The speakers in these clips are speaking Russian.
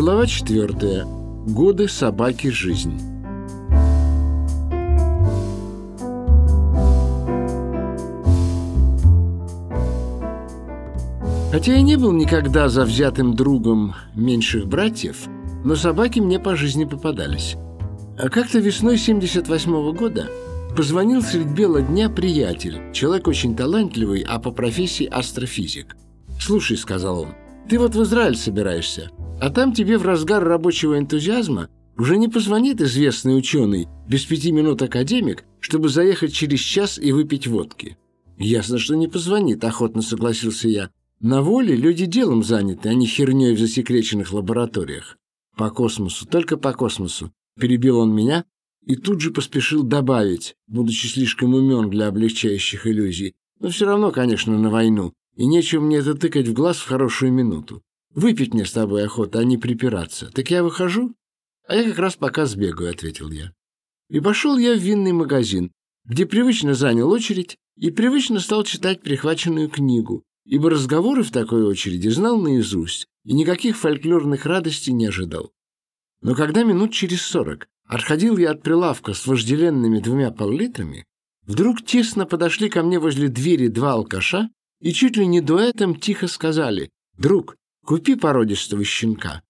Глава 4. Годы собаки жизнь. Хотя я не был никогда завзятым другом меньших братьев, но собаки мне по жизни попадались. А как-то весной 78 -го года позвонил средь бела дня приятель, человек очень талантливый, а по профессии астрофизик. «Слушай», — сказал он, — «ты вот в Израиль собираешься, а там тебе в разгар рабочего энтузиазма уже не позвонит известный ученый, без пяти минут академик, чтобы заехать через час и выпить водки». «Ясно, что не позвонит», — охотно согласился я. На воле люди делом заняты, а не херней в засекреченных лабораториях. По космосу, только по космосу. Перебил он меня и тут же поспешил добавить, будучи слишком умен для облегчающих иллюзий. Но все равно, конечно, на войну. И нечего мне это тыкать в глаз в хорошую минуту. Выпить мне с тобой охота, а не припираться. Так я выхожу? А я как раз пока сбегаю, ответил я. И пошел я в винный магазин, где привычно занял очередь и привычно стал читать прихваченную книгу, ибо разговоры в такой очереди знал наизусть и никаких фольклорных радостей не ожидал. Но когда минут через сорок отходил я от прилавка с вожделенными двумя пол-литрами, вдруг тесно подошли ко мне возле двери два алкаша и чуть ли не дуэтом тихо сказали «Друг, купи породистого щенка».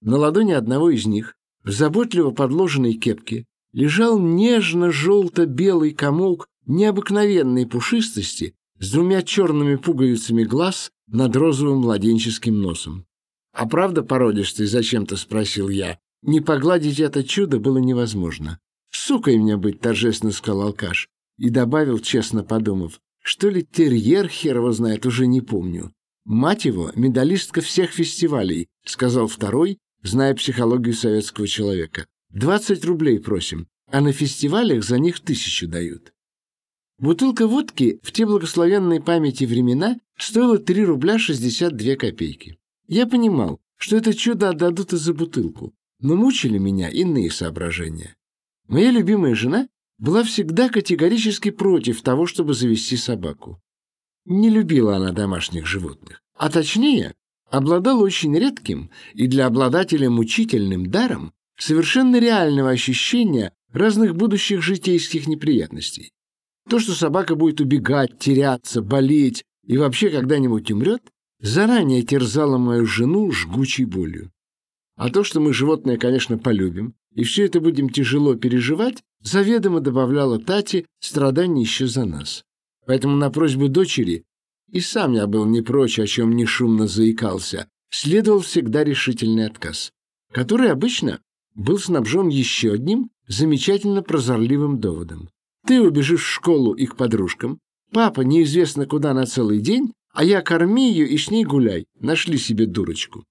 На ладони одного из них, в заботливо подложенной кепке, лежал нежно-желто-белый комок необыкновенной пушистости с двумя черными пуговицами глаз над розовым младенческим носом. «А правда породистый?» — зачем-то спросил я. Не погладить это чудо было невозможно. «Сукой мне быть!» — торжественно сказал алкаш. И добавил, честно подумав, что ли терьер хер его знает, уже не помню. «Мать его — медалистка всех фестивалей», — сказал второй, зная психологию советского человека. «Двадцать рублей просим, а на фестивалях за них тысячу дают». Бутылка водки в те благословенные памяти времена стоила 3 рубля 62 копейки. Я понимал, что это чудо отдадут и за бутылку, но мучили меня иные соображения. Моя любимая жена была всегда категорически против того, чтобы завести собаку. Не любила она домашних животных, а точнее, обладала очень редким и для обладателя мучительным даром совершенно реального ощущения разных будущих житейских неприятностей. То, что собака будет убегать, теряться, болеть и вообще когда-нибудь умрет, заранее терзало мою жену жгучей болью. А то, что мы животное, конечно, полюбим, и все это будем тяжело переживать, заведомо добавляло Тати страданий еще за нас. Поэтому на просьбу дочери, и сам я был не прочь, о чем не шумно заикался, следовал всегда решительный отказ, который обычно был снабжен еще одним замечательно прозорливым доводом. Ты убежишь в школу и к подружкам. Папа неизвестно куда на целый день, а я корми ее и с ней гуляй. Нашли себе дурочку.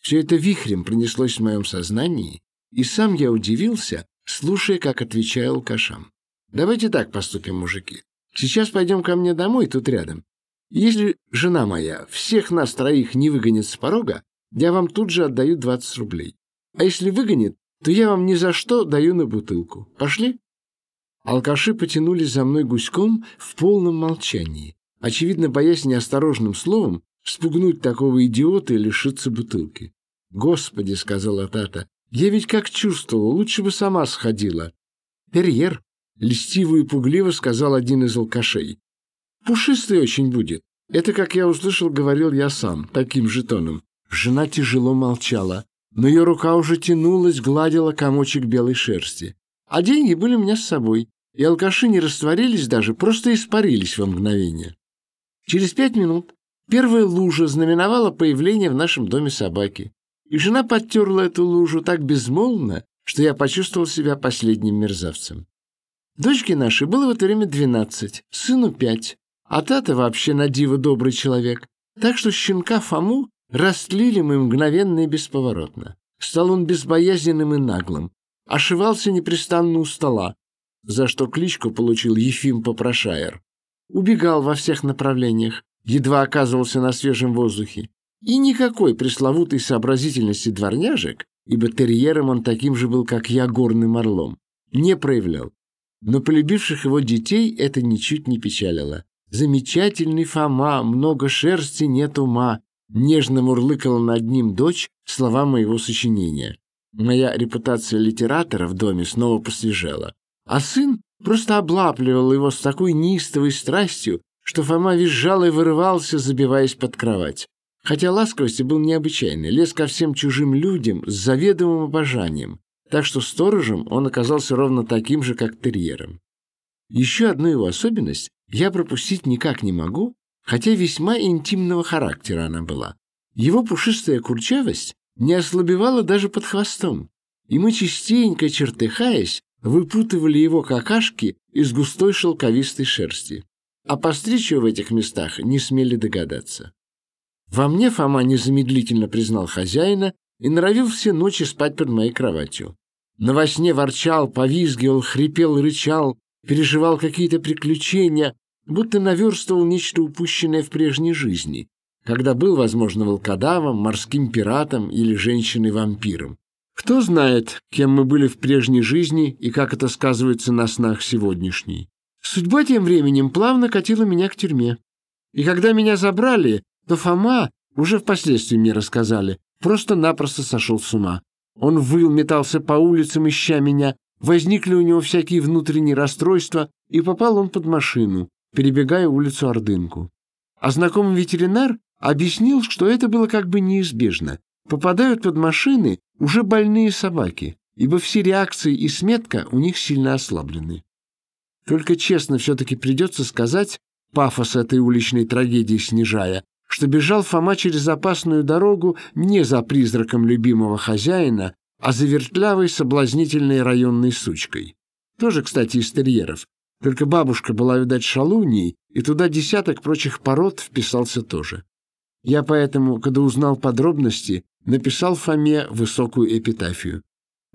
Все это вихрем пронеслось в моем сознании, и сам я удивился, слушая, как отвечаю алкашам. Давайте так поступим, мужики. Сейчас пойдем ко мне домой, тут рядом. Если жена моя всех нас троих не выгонит с порога, я вам тут же отдаю 20 рублей. А если выгонит, то я вам ни за что даю на бутылку. Пошли? Алкаши потянулись за мной гуськом в полном молчании, очевидно, боясь неосторожным словом спугнуть такого идиота и лишиться бутылки. «Господи!» — сказала Тата. «Я ведь как чувствовал, лучше бы сама сходила». «Терьер!» — льстиво и пугливо сказал один из алкашей. «Пушистый очень будет. Это, как я услышал, говорил я сам, таким же тоном». Жена тяжело молчала, но ее рука уже тянулась, гладила комочек белой шерсти. А деньги были у меня с собой и алкаши не растворились даже, просто испарились во мгновение. Через пять минут первая лужа знаменовала появление в нашем доме собаки, и жена подтерла эту лужу так безмолвно, что я почувствовал себя последним мерзавцем. Дочке нашей было в это время двенадцать, сыну пять, а тата вообще на диво добрый человек, так что щенка Фому растлили мы мгновенно и бесповоротно. Стал он безбоязненным и наглым, ошивался непрестанно у стола, за что кличку получил Ефим Попрошаер. Убегал во всех направлениях, едва оказывался на свежем воздухе. И никакой пресловутой сообразительности дворняжек, ибо терьером он таким же был, как я, горным орлом, не проявлял. Но полюбивших его детей это ничуть не печалило. Замечательный Фома, много шерсти, нет ума. нежно мурлыкала над ним дочь слова моего сочинения. Моя репутация литератора в доме снова посвежела. А сын просто облапливал его с такой неистовой страстью, что Фома визжал и вырывался, забиваясь под кровать. Хотя ласковости был необычайный, лез ко всем чужим людям с заведомым обожанием, так что сторожем он оказался ровно таким же, как терьером. Еще одну его особенность я пропустить никак не могу, хотя весьма интимного характера она была. Его пушистая курчавость не ослабевала даже под хвостом, и мы частенько, чертыхаясь, выпутывали его какашки из густой шелковистой шерсти. А постричь в этих местах не смели догадаться. Во мне Фома незамедлительно признал хозяина и норовил все ночи спать под моей кроватью. На во сне ворчал, повизгивал, хрипел рычал, переживал какие-то приключения, будто наверстывал нечто упущенное в прежней жизни, когда был, возможно, волкодавом, морским пиратом или женщиной-вампиром. Кто знает, кем мы были в прежней жизни и как это сказывается на снах сегодняшней. Судьба тем временем плавно катила меня к тюрьме. И когда меня забрали, то Фома, уже впоследствии мне рассказали, просто-напросто сошел с ума. Он выл, метался по улицам, ища меня, возникли у него всякие внутренние расстройства, и попал он под машину, перебегая улицу Ордынку. А знакомый ветеринар объяснил, что это было как бы неизбежно. Попадают под машины уже больные собаки, ибо все реакции и сметка у них сильно ослаблены. Только честно все-таки придется сказать, пафос этой уличной трагедии снижая, что бежал Фома через опасную дорогу не за призраком любимого хозяина, а за вертлявой соблазнительной районной сучкой. Тоже, кстати, из терьеров. Только бабушка была, видать, шалуньей, и туда десяток прочих пород вписался тоже. Я поэтому, когда узнал подробности, написал Фоме высокую эпитафию.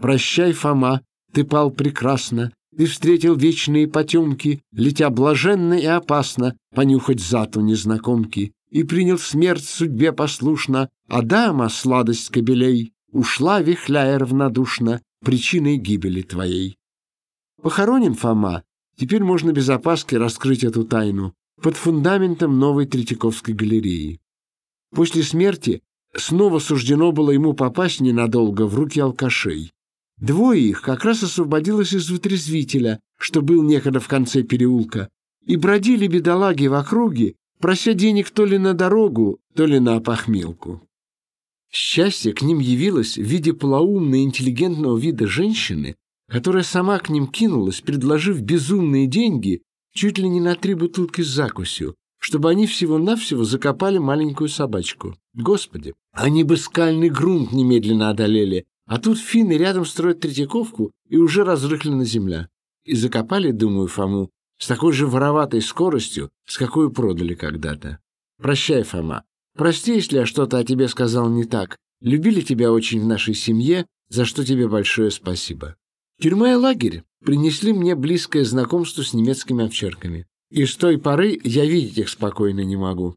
«Прощай, Фома, ты пал прекрасно, ты встретил вечные потемки, летя блаженно и опасно, понюхать зату незнакомки, и принял смерть судьбе послушно, а дама, сладость кобелей, ушла, вихляя равнодушно, причиной гибели твоей. Похоронен Фома, теперь можно без опаски раскрыть эту тайну, под фундаментом новой Третьяковской галереи. После смерти снова суждено было ему попасть ненадолго в руки алкашей. Двое их как раз освободилось из вытрезвителя, что был некогда в конце переулка, и бродили бедолаги в округе, прося денег то ли на дорогу, то ли на опохмелку. Счастье к ним явилось в виде полоумной интеллигентного вида женщины, которая сама к ним кинулась, предложив безумные деньги чуть ли не на три бутылки с закусью, чтобы они всего-навсего закопали маленькую собачку. Господи, они бы скальный грунт немедленно одолели, а тут финны рядом строят Третьяковку и уже разрыхлена земля. И закопали, думаю, Фому, с такой же вороватой скоростью, с какой продали когда-то. Прощай, Фома. Прости, если я что-то о тебе сказал не так. Любили тебя очень в нашей семье, за что тебе большое спасибо. Тюрьма и лагерь принесли мне близкое знакомство с немецкими овчарками. И с той поры я видеть их спокойно не могу.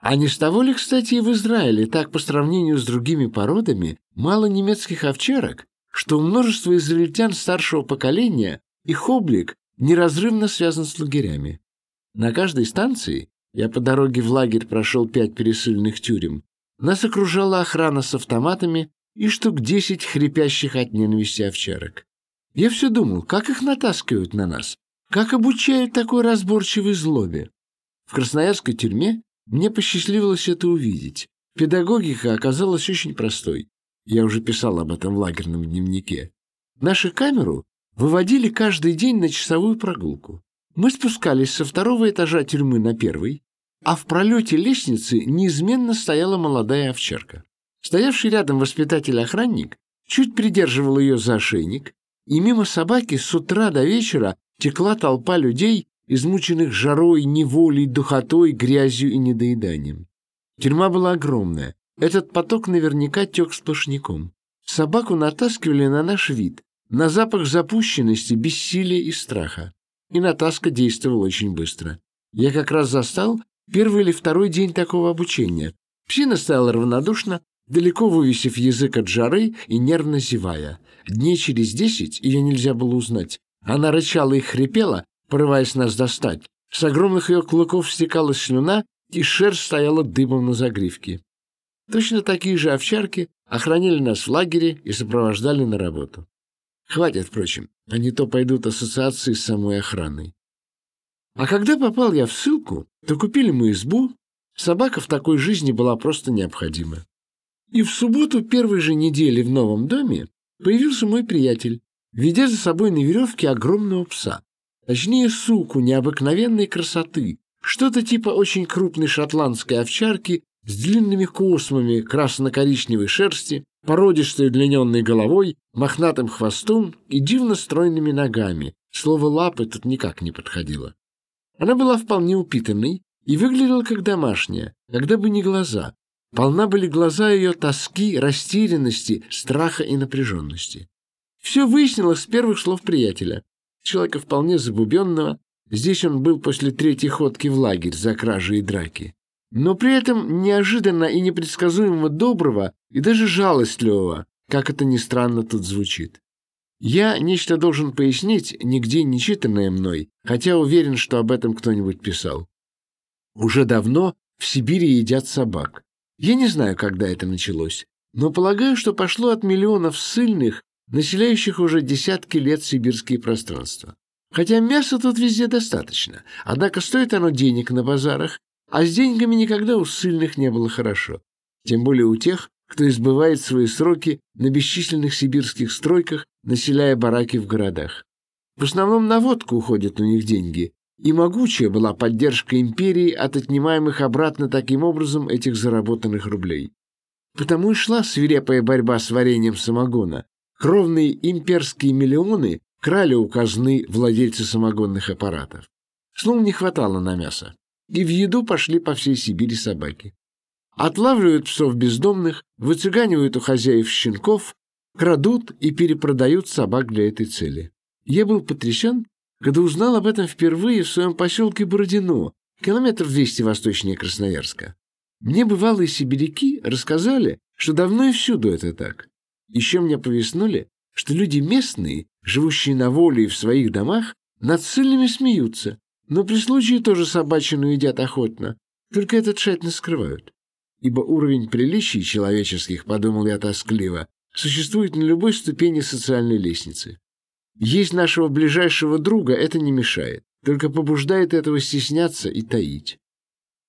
А не с того ли, кстати, и в Израиле так по сравнению с другими породами мало немецких овчарок, что у множества израильтян старшего поколения их облик неразрывно связан с лагерями. На каждой станции, я по дороге в лагерь прошел пять пересыльных тюрем, нас окружала охрана с автоматами и штук десять хрипящих от ненависти овчарок. Я все думал, как их натаскивают на нас, как обучают такой разборчивой злобе. В Красноярской тюрьме мне посчастливилось это увидеть. Педагогика оказалась очень простой. Я уже писал об этом в лагерном дневнике. Нашу камеру выводили каждый день на часовую прогулку. Мы спускались со второго этажа тюрьмы на первый, а в пролете лестницы неизменно стояла молодая овчарка. Стоявший рядом воспитатель-охранник чуть придерживал ее за ошейник, и мимо собаки с утра до вечера текла толпа людей, измученных жарой, неволей, духотой, грязью и недоеданием. Тюрьма была огромная. Этот поток наверняка тек сплошняком. Собаку натаскивали на наш вид, на запах запущенности, бессилия и страха. И натаска действовала очень быстро. Я как раз застал первый или второй день такого обучения. Псина стояла равнодушно, далеко вывесив язык от жары и нервно зевая. Дней через десять ее нельзя было узнать. Она рычала и хрипела, порываясь нас достать. С огромных ее клыков стекала слюна, и шерсть стояла дымом на загривке. Точно такие же овчарки охраняли нас в лагере и сопровождали на работу. Хватит, впрочем, а не то пойдут ассоциации с самой охраной. А когда попал я в ссылку, то купили мы избу, собака в такой жизни была просто необходима. И в субботу первой же недели в новом доме появился мой приятель, ведя за собой на веревке огромного пса. Точнее, суку необыкновенной красоты, что-то типа очень крупной шотландской овчарки с длинными космами красно-коричневой шерсти, породистой удлиненной головой, мохнатым хвостом и дивно стройными ногами. Слово «лапы» тут никак не подходило. Она была вполне упитанной и выглядела как домашняя, когда бы не глаза. Полна были глаза ее тоски, растерянности, страха и напряженности. Все выяснилось с первых слов приятеля. Человека вполне забубенного, здесь он был после третьей ходки в лагерь за кражи и драки. Но при этом неожиданно и непредсказуемо доброго и даже жалостливого, как это ни странно тут звучит. Я нечто должен пояснить, нигде не читанное мной, хотя уверен, что об этом кто-нибудь писал. Уже давно в Сибири едят собак. Я не знаю, когда это началось, но полагаю, что пошло от миллионов ссыльных, населяющих уже десятки лет сибирские пространства. Хотя мяса тут везде достаточно, однако стоит оно денег на базарах, а с деньгами никогда у ссыльных не было хорошо. Тем более у тех, кто избывает свои сроки на бесчисленных сибирских стройках, населяя бараки в городах. В основном на водку уходят у них деньги, и могучая была поддержка империи от отнимаемых обратно таким образом этих заработанных рублей. Потому и шла свирепая борьба с вареньем самогона. Кровные имперские миллионы крали у казны владельцы самогонных аппаратов. Словом, не хватало на мясо. И в еду пошли по всей Сибири собаки. Отлавливают псов бездомных, выцыганивают у хозяев щенков, крадут и перепродают собак для этой цели. Я был потрясен, когда узнал об этом впервые в своем поселке Бородино, километров 200 восточнее Красноярска. Мне бывалые сибиряки рассказали, что давно и всюду это так. Еще мне повеснули, что люди местные, живущие на воле и в своих домах, над ссыльными смеются, но при случае тоже собачину едят охотно, только это тщательно скрывают ибо уровень приличий человеческих, подумал я тоскливо, существует на любой ступени социальной лестницы. Есть нашего ближайшего друга это не мешает, только побуждает этого стесняться и таить.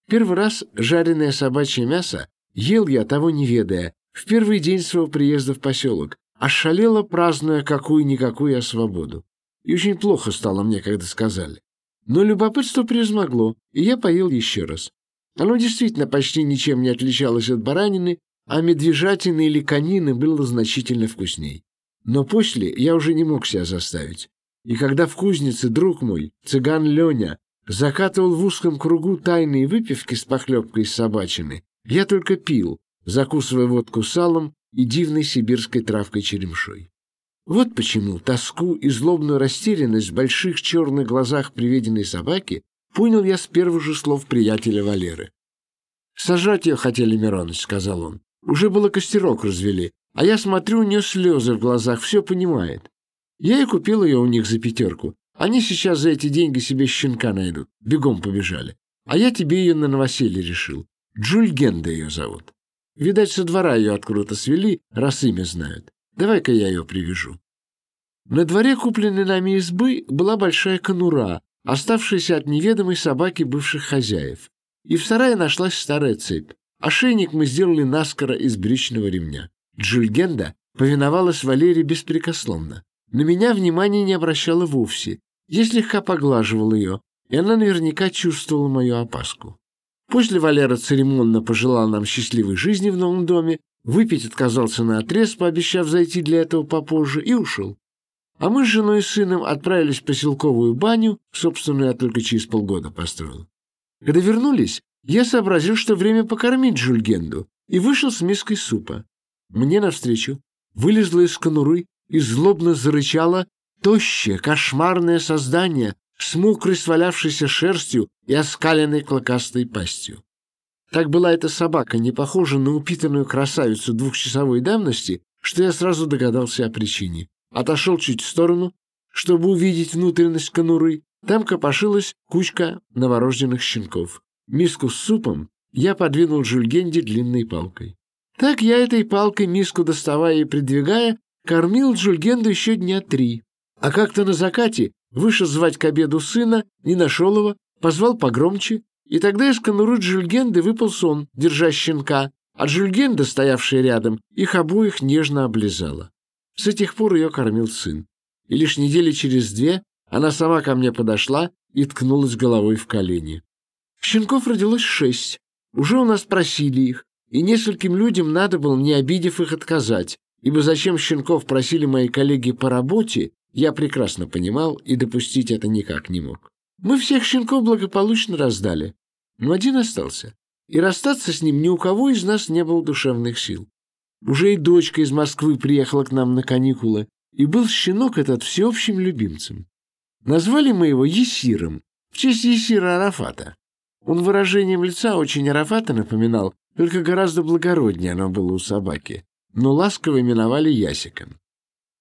Первый раз жареное собачье мясо ел я, того не ведая, в первый день своего приезда в поселок, ошалело празднуя какую-никакую свободу. И очень плохо стало мне, когда сказали. Но любопытство превозмогло, и я поел еще раз. Оно действительно почти ничем не отличалось от баранины, а медвежатины или конины было значительно вкусней. Но после я уже не мог себя заставить. И когда в кузнице друг мой, цыган Леня, закатывал в узком кругу тайные выпивки с похлебкой из собачины, я только пил, закусывая водку салом и дивной сибирской травкой-черемшой. Вот почему тоску и злобную растерянность в больших черных глазах приведенной собаки Понял я с первых же слов приятеля Валеры. «Сажать ее хотели, Мироныч», — сказал он. «Уже было костерок развели, а я смотрю, у нее слезы в глазах, все понимает. Я и купил ее у них за пятерку. Они сейчас за эти деньги себе щенка найдут. Бегом побежали. А я тебе ее на новоселье решил. Джульгенда ее зовут. Видать, со двора ее откуда-то свели, раз имя знают. Давай-ка я ее привяжу». На дворе купленной нами избы была большая конура, оставшаяся от неведомой собаки бывших хозяев. И в сарае нашлась старая цепь. Ошейник мы сделали наскоро из брючного ремня. Джульгенда повиновалась Валерии беспрекословно. На меня внимания не обращала вовсе. Я слегка поглаживал ее, и она наверняка чувствовала мою опаску. После Валера церемонно пожелал нам счастливой жизни в новом доме, выпить отказался на отрез, пообещав зайти для этого попозже, и ушел. А мы с женой и сыном отправились в поселковую баню, собственно, я только через полгода построил. Когда вернулись, я сообразил, что время покормить Джульгенду, и вышел с миской супа. Мне навстречу вылезла из конуры и злобно зарычала тощее, кошмарное создание с мокрой свалявшейся шерстью и оскаленной клокастой пастью. Так была эта собака, не похожа на упитанную красавицу двухчасовой давности, что я сразу догадался о причине отошел чуть в сторону, чтобы увидеть внутренность конуры. Там копошилась кучка новорожденных щенков. миску с супом, я подвинул Жюльгенде длинной палкой. Так я этой палкой, миску доставая и придвигая, кормил Джульгенду еще дня три. А как-то на закате вышел звать к обеду сына, не нашел его, позвал погромче, и тогда из конуры Джульгенды выпал сон, держа щенка, а Джульгенда, стоявшая рядом, их обоих нежно облизала. С этих пор ее кормил сын. И лишь недели через две она сама ко мне подошла и ткнулась головой в колени. Щенков родилось шесть. Уже у нас просили их, и нескольким людям надо было, не обидев их, отказать, ибо зачем щенков просили мои коллеги по работе, я прекрасно понимал и допустить это никак не мог. Мы всех щенков благополучно раздали, но один остался, и расстаться с ним ни у кого из нас не было душевных сил. Уже и дочка из Москвы приехала к нам на каникулы, и был щенок этот всеобщим любимцем. Назвали мы его Есиром, в честь Есира Арафата. Он выражением лица очень Арафата напоминал, только гораздо благороднее оно было у собаки, но ласково именовали Ясиком.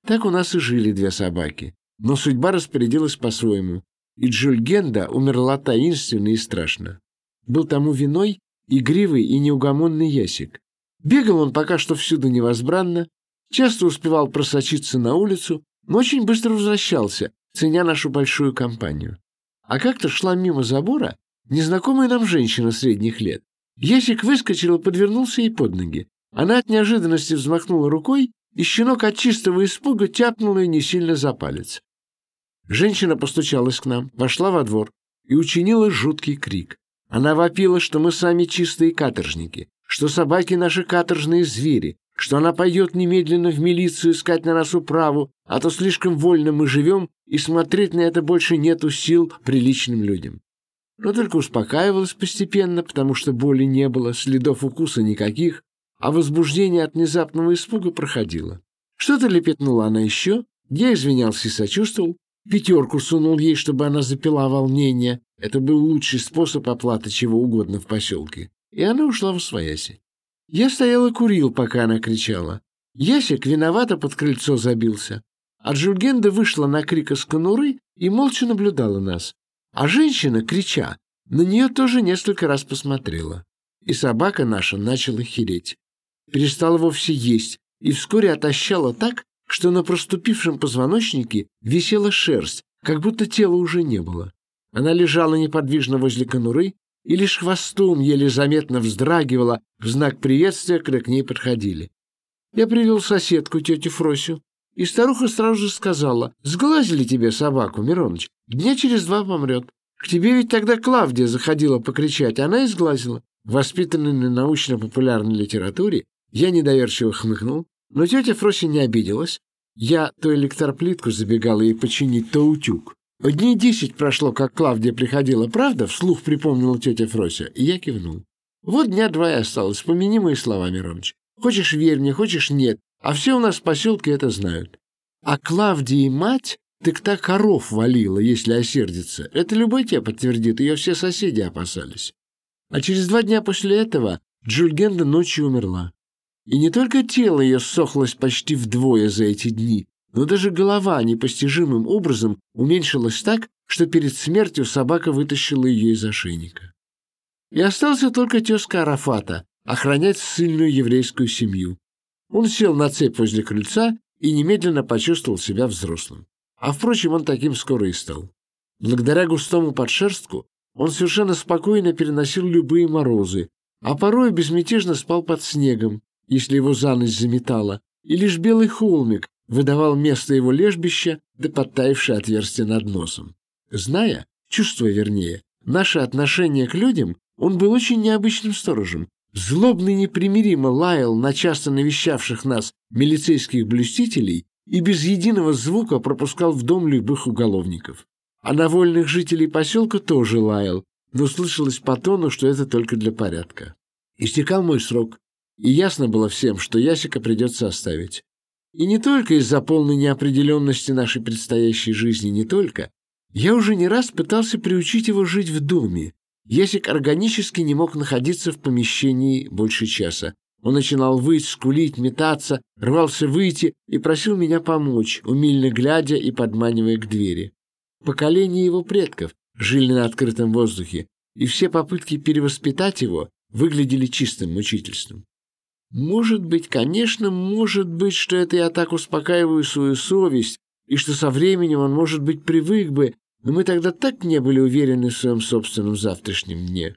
Так у нас и жили две собаки, но судьба распорядилась по-своему, и Джульгенда умерла таинственно и страшно. Был тому виной игривый и неугомонный Ясик. Бегал он пока что всюду невозбранно, часто успевал просочиться на улицу, но очень быстро возвращался, ценя нашу большую компанию. А как-то шла мимо забора незнакомая нам женщина средних лет. Ясик выскочил и подвернулся ей под ноги. Она от неожиданности взмахнула рукой, и щенок от чистого испуга тяпнул ее не сильно за палец. Женщина постучалась к нам, вошла во двор и учинила жуткий крик. Она вопила, что мы сами чистые каторжники, что собаки наши каторжные звери, что она пойдет немедленно в милицию искать на нас управу, а то слишком вольно мы живем, и смотреть на это больше нету сил приличным людям но только успокаивалась постепенно, потому что боли не было, следов укуса никаких, а возбуждение от внезапного испуга проходило. Что-то лепетнула она еще, я извинялся и сочувствовал, пятерку сунул ей, чтобы она запила волнение, это был лучший способ оплаты чего угодно в поселке, и она ушла в свояси. Я стоял и курил, пока она кричала. Ясик виновато под крыльцо забился, а Джульгенда вышла на крик из конуры и молча наблюдала нас. А женщина, крича, на нее тоже несколько раз посмотрела. И собака наша начала хереть. Перестала вовсе есть и вскоре отощала так, что на проступившем позвоночнике висела шерсть, как будто тела уже не было. Она лежала неподвижно возле конуры и лишь хвостом еле заметно вздрагивала в знак приветствия, когда к ней подходили. Я привел соседку, тетю Фросю, и старуха сразу же сказала, «Сглазили тебе собаку, Мироныч, дня через два помрет. К тебе ведь тогда Клавдия заходила покричать, она и сглазила». Воспитанный на научно-популярной литературе, я недоверчиво хмыкнул, но тетя Фрося не обиделась. Я то электроплитку забегала ей починить, то утюг. Дней десять прошло, как Клавдия приходила, правда? Вслух припомнила тетя Фрося, и я кивнул. Вот дня два и осталось, помяни мои слова, Мироныч. Хочешь верь мне, хочешь нет, а все у нас в поселке это знают. А Клавдии мать так так коров валила, если осердится. Это любой тебе подтвердит, ее все соседи опасались. А через два дня после этого Джульгенда ночью умерла. И не только тело ее сохлось почти вдвое за эти дни, но даже голова непостижимым образом уменьшилась так, что перед смертью собака вытащила ее из ошейника. И остался только тезка Арафата охранять сильную еврейскую семью. Он сел на цепь возле крыльца и немедленно почувствовал себя взрослым. А, впрочем, он таким скоро и стал. Благодаря густому подшерстку он совершенно спокойно переносил любые морозы, а порой безмятежно спал под снегом, если его за ночь заметало, и лишь белый холмик выдавал место его лежбища да подтаившее отверстие над носом. Зная, чувствуя вернее, наше отношение к людям, он был очень необычным сторожем, злобно непримиримо лаял на часто навещавших нас милицейских блюстителей и без единого звука пропускал в дом любых уголовников. А на вольных жителей поселка тоже лаял, но слышалось по тону, что это только для порядка. Истекал мой срок, и ясно было всем, что Ясика придется оставить. И не только из-за полной неопределенности нашей предстоящей жизни, не только. Я уже не раз пытался приучить его жить в доме, Есик органически не мог находиться в помещении больше часа. Он начинал выть, скулить, метаться, рвался выйти и просил меня помочь, умильно глядя и подманивая к двери. Поколение его предков жили на открытом воздухе, и все попытки перевоспитать его выглядели чистым мучительством. Может быть, конечно, может быть, что это я так успокаиваю свою совесть, и что со временем он, может быть, привык бы, но мы тогда так не были уверены в своем собственном завтрашнем дне.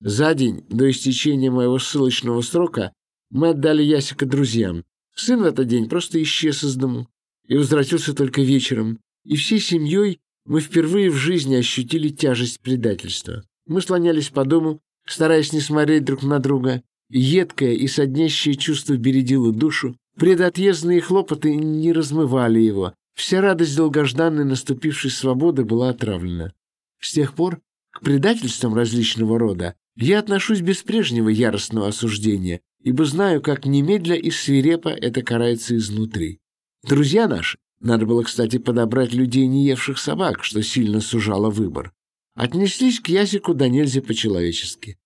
За день до истечения моего ссылочного срока мы отдали Ясика друзьям. Сын в этот день просто исчез из дому и возвратился только вечером, и всей семьей мы впервые в жизни ощутили тяжесть предательства. Мы слонялись по дому, стараясь не смотреть друг на друга, едкое и соднящее чувство бередило душу, предотъездные хлопоты не размывали его, вся радость долгожданной наступившей свободы была отравлена. С тех пор к предательствам различного рода я отношусь без прежнего яростного осуждения, ибо знаю, как немедля и свирепо это карается изнутри. Друзья наши, надо было, кстати, подобрать людей, не евших собак, что сильно сужало выбор, отнеслись к Ясику до нельзя по-человечески.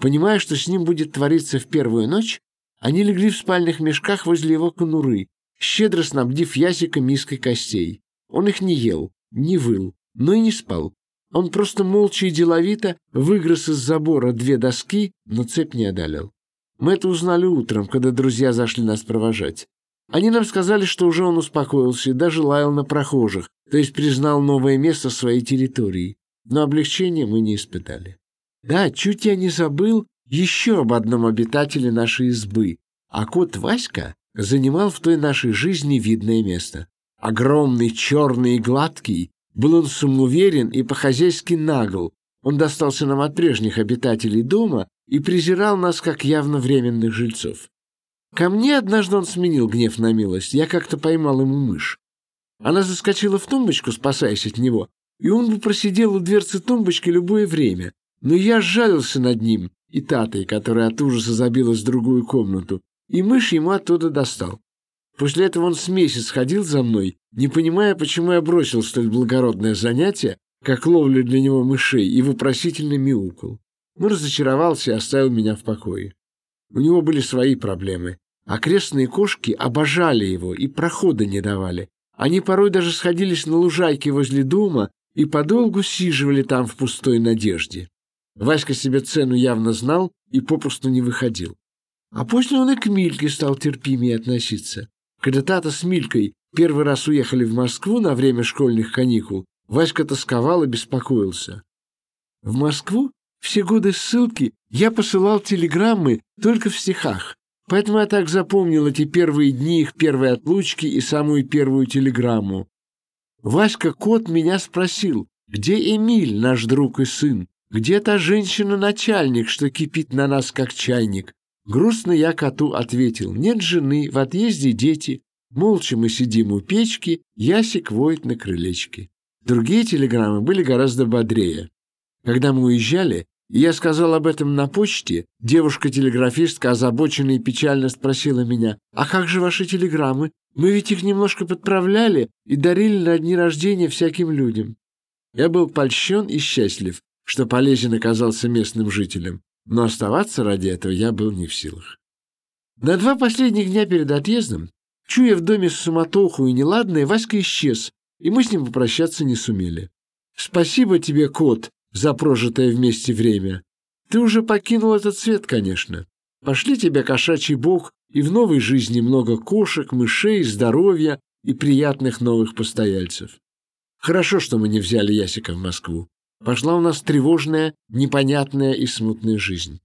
Понимая, что с ним будет твориться в первую ночь, они легли в спальных мешках возле его конуры, щедро снабдив Ясика миской костей. Он их не ел, не выл, но и не спал. Он просто молча и деловито выгрыз из забора две доски, но цепь не одолел. Мы это узнали утром, когда друзья зашли нас провожать. Они нам сказали, что уже он успокоился и даже лаял на прохожих, то есть признал новое место своей территории. Но облегчения мы не испытали. Да, чуть я не забыл еще об одном обитателе нашей избы. А кот Васька занимал в той нашей жизни видное место. Огромный, черный и гладкий, был он самоуверен и по-хозяйски нагл. Он достался нам от прежних обитателей дома и презирал нас как явно временных жильцов. Ко мне однажды он сменил гнев на милость. Я как-то поймал ему мышь. Она заскочила в тумбочку, спасаясь от него, и он бы просидел у дверцы тумбочки любое время. Но я сжалился над ним и татой, которая от ужаса забилась в другую комнату, и мышь ему оттуда достал. После этого он с месяц ходил за мной, не понимая, почему я бросил столь благородное занятие, как ловля для него мышей, и вопросительно мяукал. Но разочаровался и оставил меня в покое. У него были свои проблемы. Окрестные кошки обожали его и прохода не давали. Они порой даже сходились на лужайке возле дома и подолгу сиживали там в пустой надежде. Васька себе цену явно знал и попросту не выходил. А после он и к Мильке стал терпимее относиться. Когда Тата с Милькой первый раз уехали в Москву на время школьных каникул, Васька тосковал и беспокоился. В Москву все годы ссылки я посылал телеграммы только в стихах, поэтому я так запомнил эти первые дни их первой отлучки и самую первую телеграмму. Васька Кот меня спросил, где Эмиль, наш друг и сын? Где та женщина-начальник, что кипит на нас, как чайник? Грустно я коту ответил. Нет жены, в отъезде дети. Молча мы сидим у печки, ясик воет на крылечке. Другие телеграммы были гораздо бодрее. Когда мы уезжали, я сказал об этом на почте, девушка-телеграфистка, озабоченная и печально спросила меня, «А как же ваши телеграммы? Мы ведь их немножко подправляли и дарили на дни рождения всяким людям». Я был польщен и счастлив, что полезен оказался местным жителям но оставаться ради этого я был не в силах. На два последних дня перед отъездом, чуя в доме суматоху и неладное, Васька исчез, и мы с ним попрощаться не сумели. Спасибо тебе, кот, за прожитое вместе время. Ты уже покинул этот свет, конечно. Пошли тебе, кошачий бог, и в новой жизни много кошек, мышей, здоровья и приятных новых постояльцев. Хорошо, что мы не взяли Ясика в Москву пошла у нас тревожная, непонятная и смутная жизнь.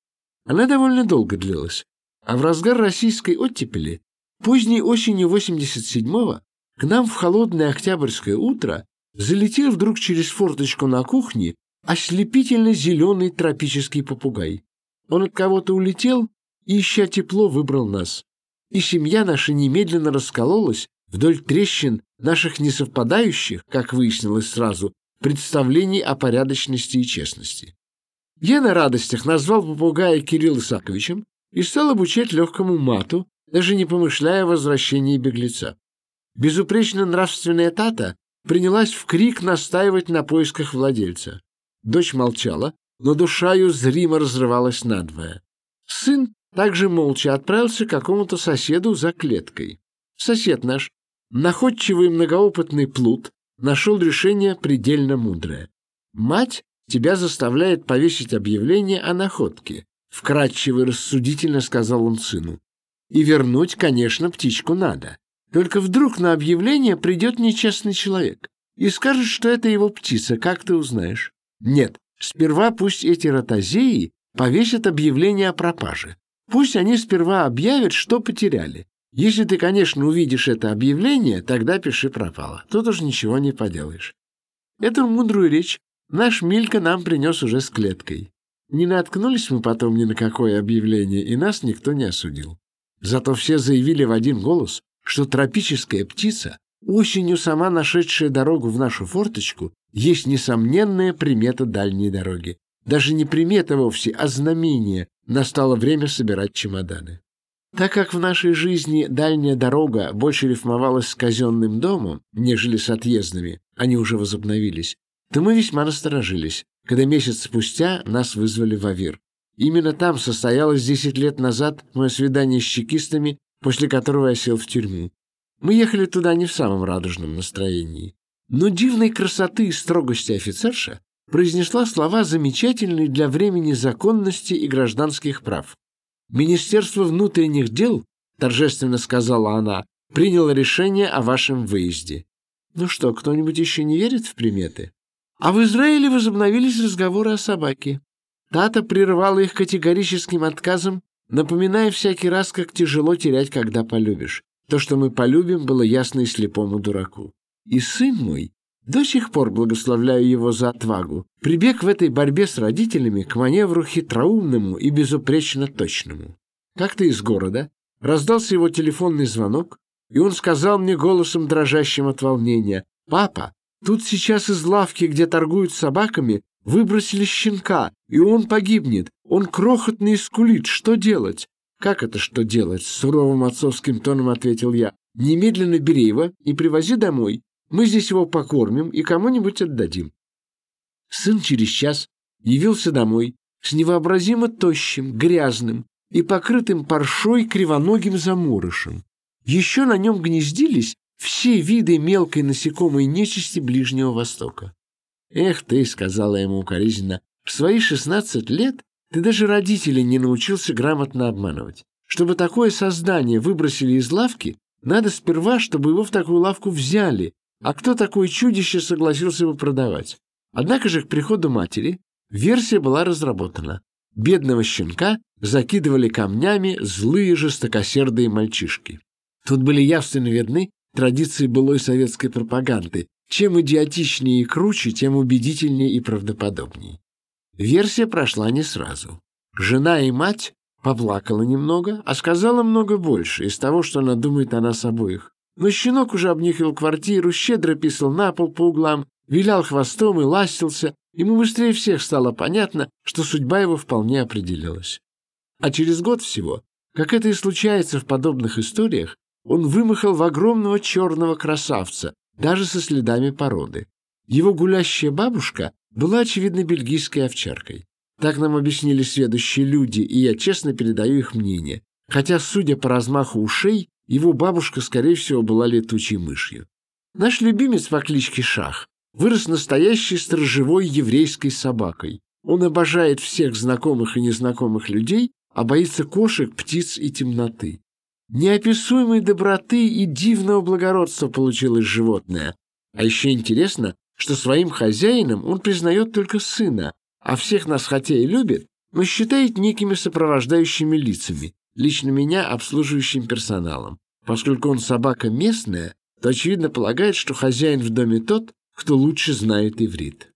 Она довольно долго длилась, а в разгар российской оттепели, поздней осенью 87-го, к нам в холодное октябрьское утро залетел вдруг через форточку на кухне ослепительно зеленый тропический попугай. Он от кого-то улетел и, ища тепло, выбрал нас. И семья наша немедленно раскололась вдоль трещин наших несовпадающих, как выяснилось сразу, представлений о порядочности и честности. Я на радостях назвал попугая Кирилл Исаковичем и стал обучать легкому мату, даже не помышляя о возвращении беглеца. Безупречно нравственная Тата принялась в крик настаивать на поисках владельца. Дочь молчала, но душа ее зримо разрывалась надвое. Сын также молча отправился к какому-то соседу за клеткой. Сосед наш, находчивый многоопытный плут, нашел решение предельно мудрое. Мать тебя заставляет повесить объявление о находке», — вкратчиво и рассудительно сказал он сыну. «И вернуть, конечно, птичку надо. Только вдруг на объявление придет нечестный человек и скажет, что это его птица, как ты узнаешь? Нет, сперва пусть эти ротозеи повесят объявление о пропаже. Пусть они сперва объявят, что потеряли. Если ты, конечно, увидишь это объявление, тогда пиши пропало. Тут уж ничего не поделаешь. Эту мудрую речь наш Милька нам принес уже с клеткой. Не наткнулись мы потом ни на какое объявление, и нас никто не осудил. Зато все заявили в один голос, что тропическая птица, осенью сама нашедшая дорогу в нашу форточку, есть несомненная примета дальней дороги. Даже не примета вовсе, а знамение. Настало время собирать чемоданы. Так как в нашей жизни дальняя дорога больше рифмовалась с казенным домом, нежели с отъездными, они уже возобновились, то мы весьма насторожились, когда месяц спустя нас вызвали в Авир. Именно там состоялось 10 лет назад мое свидание с чекистами, после которого я сел в тюрьму. Мы ехали туда не в самом радужном настроении. Но дивной красоты и строгости офицерша произнесла слова, замечательные для времени законности и гражданских прав. «Министерство внутренних дел, — торжественно сказала она, — приняло решение о вашем выезде. Ну что, кто-нибудь еще не верит в приметы? А в Израиле возобновились разговоры о собаке. Тата прервала их категорическим отказом, напоминая всякий раз, как тяжело терять, когда полюбишь. То, что мы полюбим, было ясно и слепому дураку. И сын мой, до сих пор благословляю его за отвагу, прибег в этой борьбе с родителями к маневру хитроумному и безупречно точному. Как-то из города раздался его телефонный звонок, и он сказал мне голосом, дрожащим от волнения, «Папа, тут сейчас из лавки, где торгуют собаками, выбросили щенка, и он погибнет. Он крохотный и скулит. Что делать?» «Как это что делать?» — с суровым отцовским тоном ответил я. «Немедленно бери его и привози домой. Мы здесь его покормим и кому-нибудь отдадим. Сын через час явился домой с невообразимо тощим, грязным и покрытым паршой кривоногим заморышем. Еще на нем гнездились все виды мелкой насекомой нечисти Ближнего Востока. «Эх ты», — сказала ему укоризненно, — «в свои шестнадцать лет ты даже родителей не научился грамотно обманывать. Чтобы такое создание выбросили из лавки, надо сперва, чтобы его в такую лавку взяли, а кто такое чудище согласился бы продавать? Однако же к приходу матери версия была разработана. Бедного щенка закидывали камнями злые жестокосердые мальчишки. Тут были явственно видны традиции былой советской пропаганды. Чем идиотичнее и круче, тем убедительнее и правдоподобнее. Версия прошла не сразу. Жена и мать поплакала немного, а сказала много больше из того, что она думает о нас обоих. Но щенок уже обнюхивал квартиру, щедро писал на пол по углам, вилял хвостом и ластился. Ему быстрее всех стало понятно, что судьба его вполне определилась. А через год всего, как это и случается в подобных историях, он вымахал в огромного черного красавца, даже со следами породы. Его гулящая бабушка была, очевидно, бельгийской овчаркой. Так нам объяснили следующие люди, и я честно передаю их мнение. Хотя, судя по размаху ушей, его бабушка, скорее всего, была летучей мышью. Наш любимец по кличке Шах вырос настоящей сторожевой еврейской собакой. Он обожает всех знакомых и незнакомых людей, а боится кошек, птиц и темноты. Неописуемой доброты и дивного благородства получилось животное. А еще интересно, что своим хозяином он признает только сына, а всех нас хотя и любит, но считает некими сопровождающими лицами, лично меня обслуживающим персоналом. Поскольку он собака местная, то очевидно полагает, что хозяин в доме тот, кто лучше знает иврит.